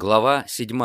Глава 7.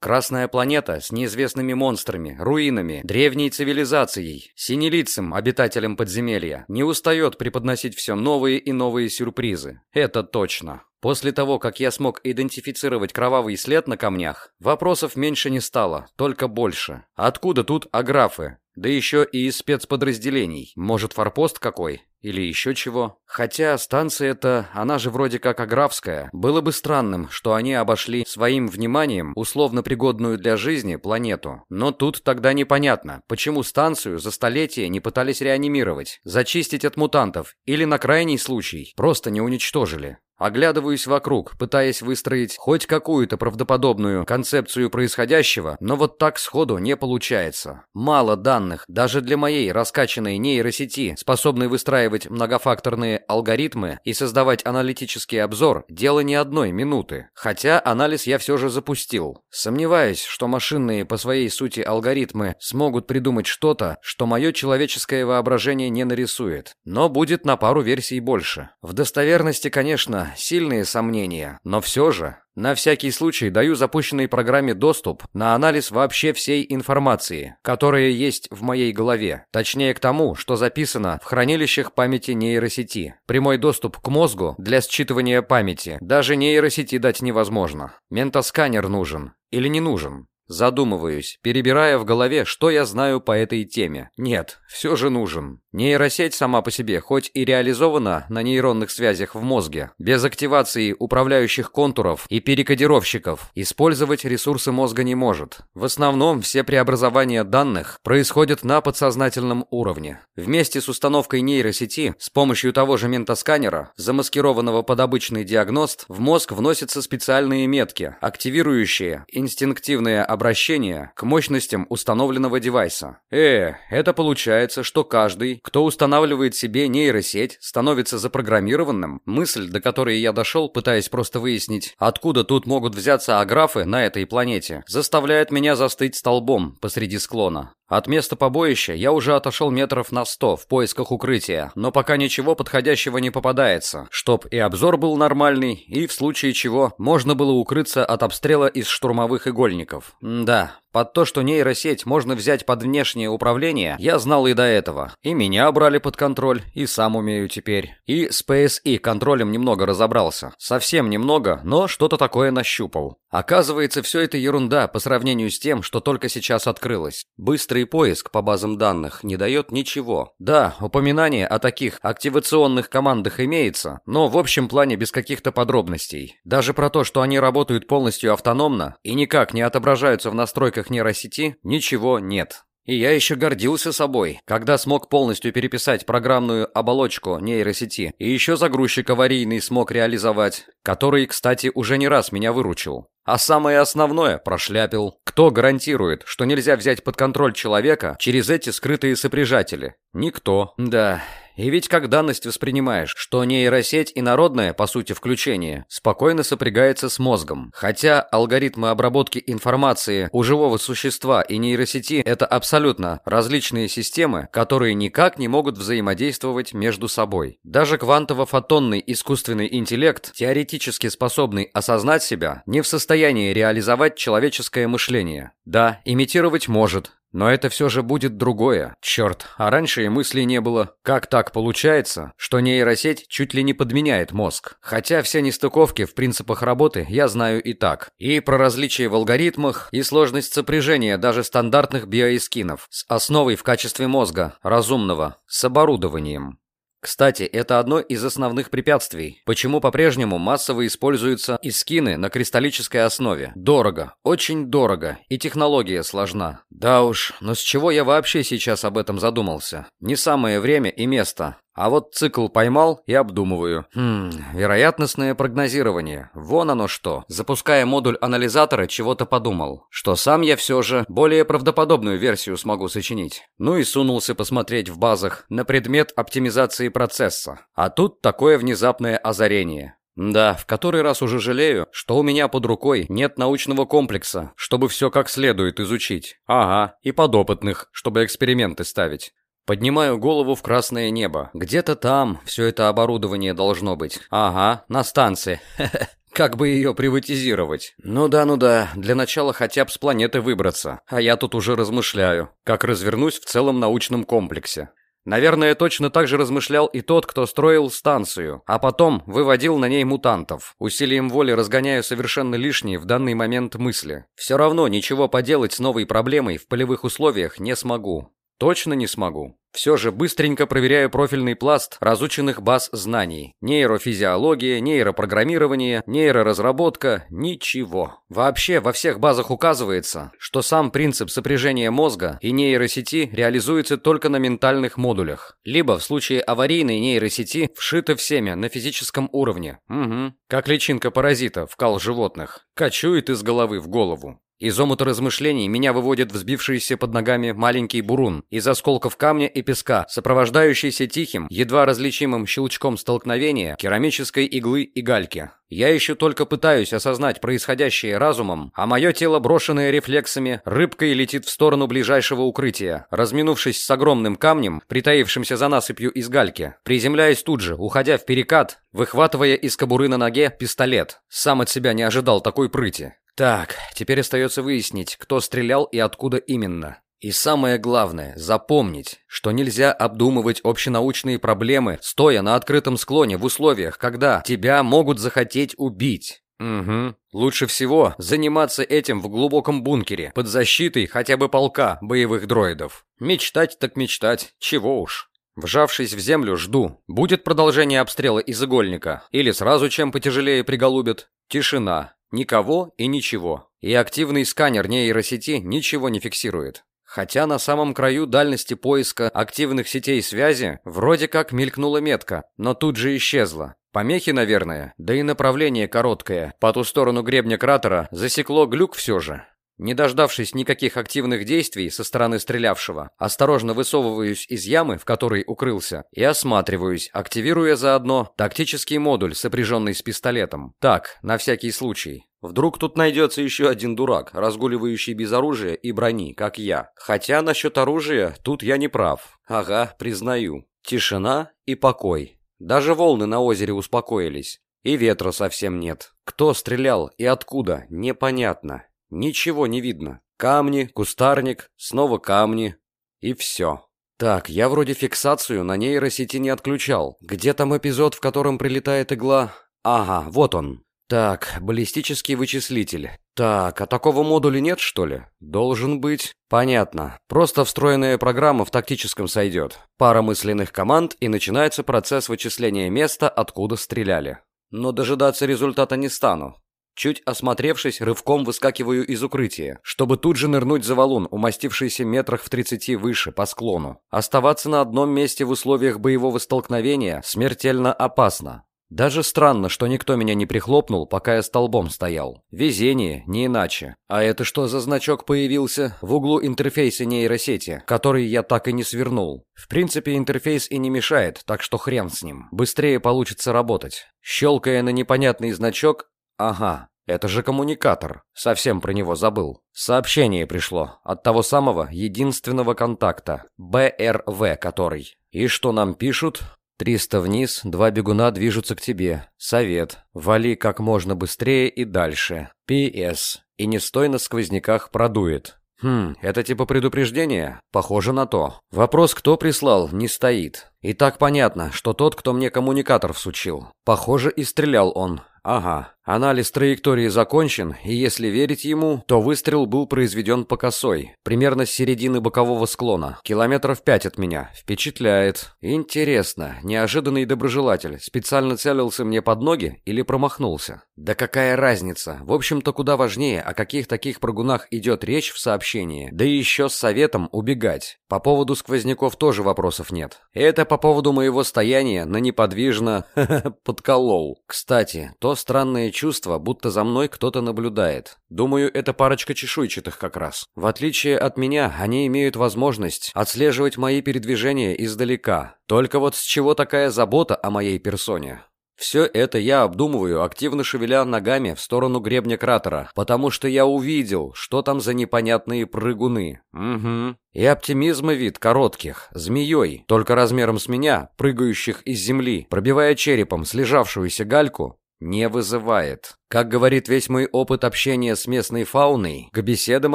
Красная планета с неизвестными монстрами, руинами, древней цивилизацией, синелицым обитателем подземелья не устает преподносить все новые и новые сюрпризы. Это точно. После того, как я смог идентифицировать кровавый след на камнях, вопросов меньше не стало, только больше. Откуда тут аграфы? Да еще и из спецподразделений. Может, форпост какой? Или еще чего? Хотя станция эта, она же вроде как аграфская. Было бы странным, что они обошли своим вниманием условно пригодную для жизни планету. Но тут тогда непонятно, почему станцию за столетия не пытались реанимировать, зачистить от мутантов, или на крайний случай просто не уничтожили. Оглядываюсь вокруг, пытаясь выстроить хоть какую-то правдоподобную концепцию происходящего, но вот так сходу не получается. Мало данных, даже для моей раскачанной нейросети, способной выстраивать многофакторные алгоритмы и создавать аналитический обзор, дело не одной минуты. Хотя анализ я все же запустил. Сомневаюсь, что машинные по своей сути алгоритмы смогут придумать что-то, что мое человеческое воображение не нарисует. Но будет на пару версий больше. В достоверности, конечно, сильные сомнения, но все же, на всякий случай даю запущенной программе доступ на анализ вообще всей информации, которая есть в моей голове, точнее к тому, что записано в хранилищах памяти нейросети. Прямой доступ к мозгу для считывания памяти даже нейросети дать невозможно. Ментосканер нужен или не нужен? Задумываюсь, перебирая в голове, что я знаю по этой теме. Нет, все же нужен. Нейросеть сама по себе, хоть и реализована на нейронных связях в мозге, без активации управляющих контуров и перекодировщиков, использовать ресурсы мозга не может. В основном все преобразования данных происходят на подсознательном уровне. Вместе с установкой нейросети, с помощью того же ментосканера, замаскированного под обычный диагност, в мозг вносятся специальные метки, активирующие инстинктивное обращение к мощностям установленного девайса. Э, это получается, что каждый, кто устанавливает себе нейросеть, становится запрограммированным. Мысль, до которой я дошел, пытаясь просто выяснить, откуда тут могут взяться аграфы на этой планете, заставляет меня застыть столбом посреди склона. От места побоища я уже отошел метров на сто в поисках укрытия, но пока ничего подходящего не попадается, чтоб и обзор был нормальный, и в случае чего можно было укрыться от обстрела из штурмовых игольников. М да, под то, что нейросеть можно взять под внешнее управление, я знал и до этого. И меня брали под контроль, и сам умею теперь. И с PSI контролем немного разобрался. Совсем немного, но что-то такое нащупал. Оказывается, все это ерунда по сравнению с тем, что только сейчас открылось. Быстрый поиск по базам данных не дает ничего. Да, упоминание о таких активационных командах имеется, но в общем плане без каких-то подробностей. Даже про то, что они работают полностью автономно и никак не отображаются в настройках данных нейросети ничего нет. И я еще гордился собой, когда смог полностью переписать программную оболочку нейросети, и еще загрузчик аварийный смог реализовать, который, кстати, уже не раз меня выручил. А самое основное прошляпил. Кто гарантирует, что нельзя взять под контроль человека через эти скрытые сопряжатели? Никто. Да, и ведь как данность воспринимаешь, что нейросеть инородная, по сути, включение, спокойно сопрягается с мозгом. Хотя алгоритмы обработки информации у живого существа и нейросети – это абсолютно различные системы, которые никак не могут взаимодействовать между собой. Даже квантово-фотонный искусственный интеллект, теоретически способный осознать себя, не в состоянии реализовать человеческое мышление. Да, имитировать может, но это все же будет другое. Черт, а раньше и мыслей не было. Как так получается, что нейросеть чуть ли не подменяет мозг? Хотя все нестыковки в принципах работы я знаю и так. И про различия в алгоритмах, и сложность сопряжения даже стандартных биоэскинов с основой в качестве мозга, разумного, с оборудованием. Кстати, это одно из основных препятствий, почему по-прежнему массово используются и скины на кристаллической основе. Дорого, очень дорого, и технология сложна. Да уж, но с чего я вообще сейчас об этом задумался? Не самое время и место. А вот цикл поймал и обдумываю. Хм, вероятностное прогнозирование. Вон оно что. Запуская модуль анализатора, чего-то подумал. Что сам я все же более правдоподобную версию смогу сочинить. Ну и сунулся посмотреть в базах на предмет оптимизации процесса. А тут такое внезапное озарение. Да, в который раз уже жалею, что у меня под рукой нет научного комплекса, чтобы все как следует изучить. Ага, и подопытных, чтобы эксперименты ставить. Поднимаю голову в красное небо. Где-то там все это оборудование должно быть. Ага, на станции. Как бы ее приватизировать? Ну да, ну да, для начала хотя бы с планеты выбраться. А я тут уже размышляю, как развернусь в целом научном комплексе. Наверное, точно так же размышлял и тот, кто строил станцию, а потом выводил на ней мутантов. Усилием воли разгоняю совершенно лишние в данный момент мысли. Все равно ничего поделать с новой проблемой в полевых условиях не смогу. Точно не смогу. Все же быстренько проверяю профильный пласт разученных баз знаний. Нейрофизиология, нейропрограммирование, нейроразработка – ничего. Вообще во всех базах указывается, что сам принцип сопряжения мозга и нейросети реализуется только на ментальных модулях. Либо в случае аварийной нейросети вшито в семя на физическом уровне. Угу. Как личинка паразита в кал животных. Кочует из головы в голову. Из омута размышлений меня выводит взбившийся под ногами маленький бурун из осколков камня и песка, сопровождающийся тихим, едва различимым щелчком столкновения керамической иглы и гальки. Я еще только пытаюсь осознать происходящее разумом, а мое тело, брошенное рефлексами, рыбкой летит в сторону ближайшего укрытия, разминувшись с огромным камнем, притаившимся за насыпью из гальки, приземляясь тут же, уходя в перекат, выхватывая из кобуры на ноге пистолет. Сам от себя не ожидал такой прыти. Так, теперь остается выяснить, кто стрелял и откуда именно. И самое главное, запомнить, что нельзя обдумывать общенаучные проблемы, стоя на открытом склоне в условиях, когда тебя могут захотеть убить. Угу. Лучше всего заниматься этим в глубоком бункере, под защитой хотя бы полка боевых дроидов. Мечтать так мечтать, чего уж. Вжавшись в землю, жду. Будет продолжение обстрела из игольника. Или сразу чем потяжелее приголубят. Тишина. Никого и ничего. И активный сканер нейросети ничего не фиксирует. Хотя на самом краю дальности поиска активных сетей связи вроде как мелькнула метка, но тут же исчезла. Помехи, наверное, да и направление короткое. По ту сторону гребня кратера засекло глюк все же. Не дождавшись никаких активных действий со стороны стрелявшего, осторожно высовываюсь из ямы, в которой укрылся, и осматриваюсь, активируя заодно тактический модуль, сопряженный с пистолетом. Так, на всякий случай. Вдруг тут найдется еще один дурак, разгуливающий без оружия и брони, как я. Хотя насчет оружия тут я не прав. Ага, признаю. Тишина и покой. Даже волны на озере успокоились. И ветра совсем нет. Кто стрелял и откуда, непонятно. Ничего не видно. Камни, кустарник, снова камни. И все. Так, я вроде фиксацию на нейросети не отключал. Где там эпизод, в котором прилетает игла? Ага, вот он. Так, баллистический вычислитель. Так, а такого модуля нет, что ли? Должен быть. Понятно. Просто встроенная программа в тактическом сойдет. Пара мысленных команд, и начинается процесс вычисления места, откуда стреляли. Но дожидаться результата не стану. Чуть осмотревшись, рывком выскакиваю из укрытия, чтобы тут же нырнуть за валун, умастившийся метрах в 30 выше, по склону. Оставаться на одном месте в условиях боевого столкновения смертельно опасно. Даже странно, что никто меня не прихлопнул, пока я столбом стоял. Везение, не иначе. А это что за значок появился в углу интерфейса нейросети, который я так и не свернул? В принципе, интерфейс и не мешает, так что хрен с ним. Быстрее получится работать. Щелкая на непонятный значок, Ага, это же коммуникатор. Совсем про него забыл. Сообщение пришло от того самого единственного контакта. БРВ который. И что нам пишут? «Триста вниз, два бегуна движутся к тебе. Совет. Вали как можно быстрее и дальше. П.С. И не стой на сквозняках продует. Хм, это типа предупреждение? Похоже на то. Вопрос, кто прислал, не стоит. И так понятно, что тот, кто мне коммуникатор всучил. Похоже, и стрелял он. Ага, анализ траектории закончен, и если верить ему, то выстрел был произведен по косой, примерно с середины бокового склона, километров пять от меня. Впечатляет. Интересно, неожиданный доброжелатель специально целился мне под ноги или промахнулся? Да какая разница? В общем-то, куда важнее, о каких таких прыгунах идет речь в сообщении, да еще с советом убегать. По поводу сквозняков тоже вопросов нет. Это по поводу моего стояния на неподвижно подколол. Кстати, то странное чувство, будто за мной кто-то наблюдает. Думаю, это парочка чешуйчатых как раз. В отличие от меня, они имеют возможность отслеживать мои передвижения издалека. Только вот с чего такая забота о моей персоне? Все это я обдумываю, активно шевеля ногами в сторону гребня кратера, потому что я увидел, что там за непонятные прыгуны. Угу. И оптимизма вид коротких, змеей, только размером с меня, прыгающих из земли, пробивая черепом слежавшуюся гальку, не вызывает. Как говорит весь мой опыт общения с местной фауной, к беседам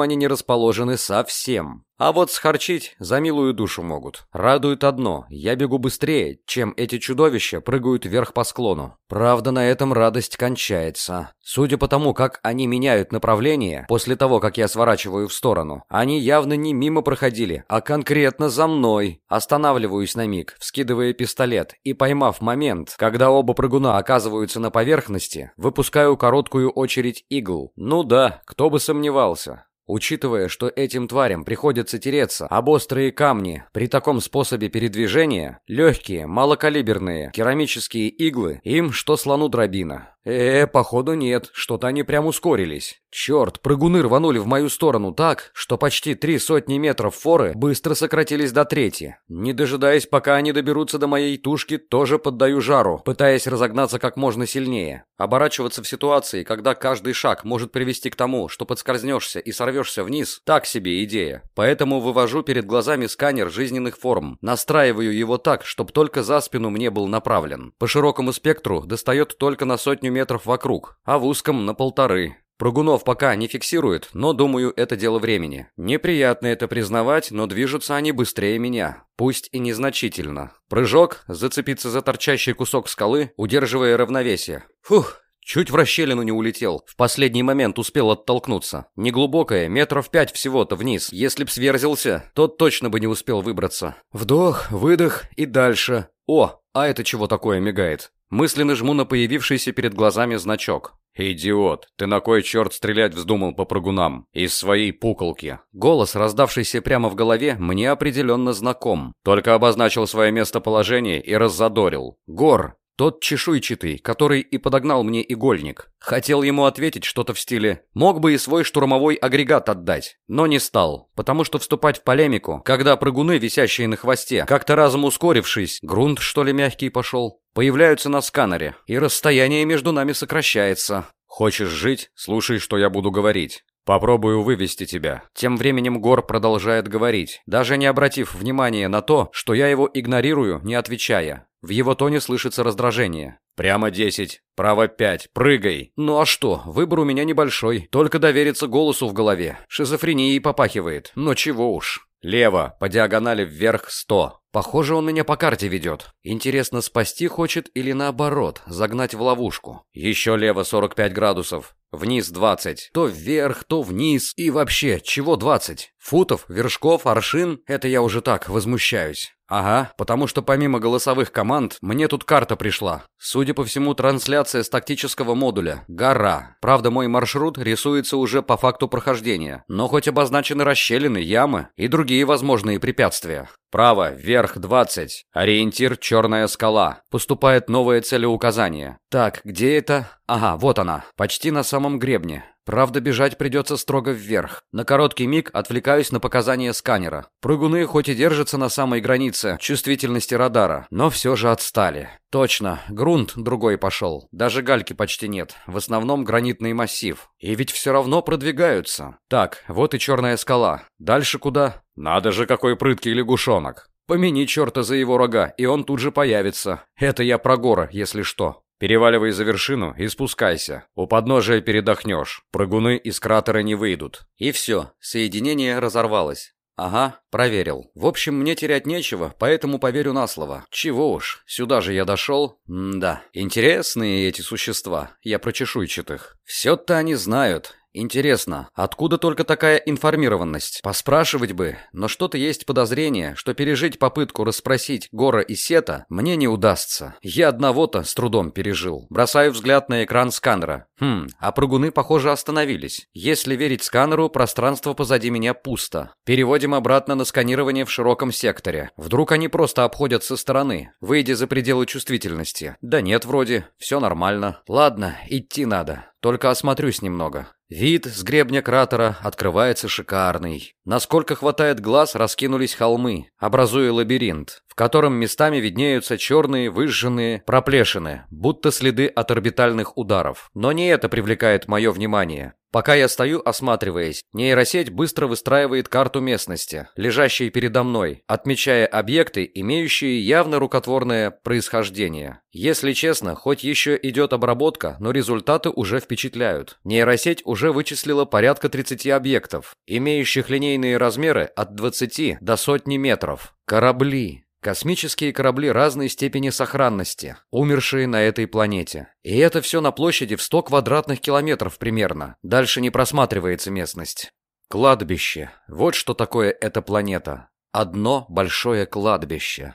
они не расположены совсем. А вот схорчить за милую душу могут. Радует одно, я бегу быстрее, чем эти чудовища прыгают вверх по склону. Правда, на этом радость кончается. Судя по тому, как они меняют направление, после того, как я сворачиваю в сторону, они явно не мимо проходили, а конкретно за мной. Останавливаюсь на миг, вскидывая пистолет, и поймав момент, когда оба прыгуна оказываются на поверхности, выпускаю короткую очередь игл. Ну да, кто бы сомневался. Учитывая, что этим тварям приходится тереться об острые камни при таком способе передвижения, легкие, малокалиберные керамические иглы им что слону дробина. Э, походу нет, что-то они прям ускорились. Черт, прыгуны рванули в мою сторону так, что почти три сотни метров форы быстро сократились до трети. Не дожидаясь, пока они доберутся до моей тушки, тоже поддаю жару, пытаясь разогнаться как можно сильнее. Оборачиваться в ситуации, когда каждый шаг может привести к тому, что подскользнешься и сорвешься вниз, так себе идея. Поэтому вывожу перед глазами сканер жизненных форм, настраиваю его так, чтобы только за спину мне был направлен. По широкому спектру достает только на сотню метров вокруг, а в узком на полторы. Прыгунов пока не фиксирует, но, думаю, это дело времени. Неприятно это признавать, но движутся они быстрее меня. Пусть и незначительно. Прыжок, зацепиться за торчащий кусок скалы, удерживая равновесие. Фух, Чуть в расщелину не улетел. В последний момент успел оттолкнуться. Неглубокое, метров пять всего-то вниз. Если б сверзился, тот точно бы не успел выбраться. Вдох, выдох и дальше. О, а это чего такое мигает? Мысленно жму на появившийся перед глазами значок. «Идиот, ты на кой черт стрелять вздумал по прыгунам? Из своей пуколки?» Голос, раздавшийся прямо в голове, мне определенно знаком. Только обозначил свое местоположение и раззадорил. «Гор, тот чешуйчатый, который и подогнал мне игольник. Хотел ему ответить что-то в стиле «мог бы и свой штурмовой агрегат отдать», но не стал, потому что вступать в полемику, когда прыгуны, висящие на хвосте, как-то разом ускорившись, грунт, что ли, мягкий пошел, появляются на сканере, и расстояние между нами сокращается. «Хочешь жить? Слушай, что я буду говорить. «Попробую вывести тебя». Тем временем Гор продолжает говорить, даже не обратив внимания на то, что я его игнорирую, не отвечая. В его тоне слышится раздражение. «Прямо десять, право пять, прыгай!» «Ну а что, выбор у меня небольшой, только довериться голосу в голове. Шизофренией попахивает, но чего уж». «Лево, по диагонали вверх сто». Похоже, он меня по карте ведет. Интересно, спасти хочет или наоборот, загнать в ловушку. Еще лево 45 градусов. Вниз 20. То вверх, то вниз. И вообще, чего 20? Футов, вершков, аршин? Это я уже так возмущаюсь. Ага, потому что помимо голосовых команд, мне тут карта пришла. Судя по всему, трансляция с тактического модуля. Гора. Правда, мой маршрут рисуется уже по факту прохождения. Но хоть обозначены расщелины, ямы и другие возможные препятствия. Право, вверх 20. Ориентир «Черная скала». Поступает новое целеуказание. Так, где это? Ага, вот она. Почти на самом гребне. Правда, бежать придется строго вверх. На короткий миг отвлекаюсь на показания сканера. Прыгуны хоть и держатся на самой границе чувствительности радара, но все же отстали. Точно, грунт другой пошел. Даже гальки почти нет. В основном гранитный массив. И ведь все равно продвигаются. Так, вот и черная скала. Дальше куда? Надо же, какой прыткий лягушонок. Помяни черта за его рога, и он тут же появится. Это я про гора, если что. Переваливай за вершину и спускайся. У подножия передохнешь. Прыгуны из кратера не выйдут. И все, соединение разорвалось. Ага, проверил. В общем, мне терять нечего, поэтому поверю на слово. Чего уж, сюда же я дошел. М да, интересные эти существа. Я про чешуйчатых. Все-то они знают. Интересно, откуда только такая информированность? Поспрашивать бы, но что-то есть подозрение, что пережить попытку расспросить Гора и Сета мне не удастся. Я одного-то с трудом пережил. Бросаю взгляд на экран сканера. Хм, а прыгуны, похоже, остановились. Если верить сканеру, пространство позади меня пусто. Переводим обратно на сканирование в широком секторе. Вдруг они просто обходят со стороны, выйдя за пределы чувствительности. Да нет, вроде, все нормально. Ладно, идти надо. Только осмотрюсь немного. Вид с гребня кратера открывается шикарный. Насколько хватает глаз, раскинулись холмы, образуя лабиринт, в котором местами виднеются черные выжженные проплешины, будто следы от орбитальных ударов. Но не это привлекает мое внимание. Пока я стою, осматриваясь, нейросеть быстро выстраивает карту местности, лежащей передо мной, отмечая объекты, имеющие явно рукотворное происхождение. Если честно, хоть еще идет обработка, но результаты уже впечатляют. Нейросеть уже вычислила порядка 30 объектов, имеющих линейные размеры от 20 до сотни метров. Корабли. Космические корабли разной степени сохранности, умершие на этой планете. И это все на площади в 100 квадратных километров примерно. Дальше не просматривается местность. Кладбище. Вот что такое эта планета. Одно большое кладбище.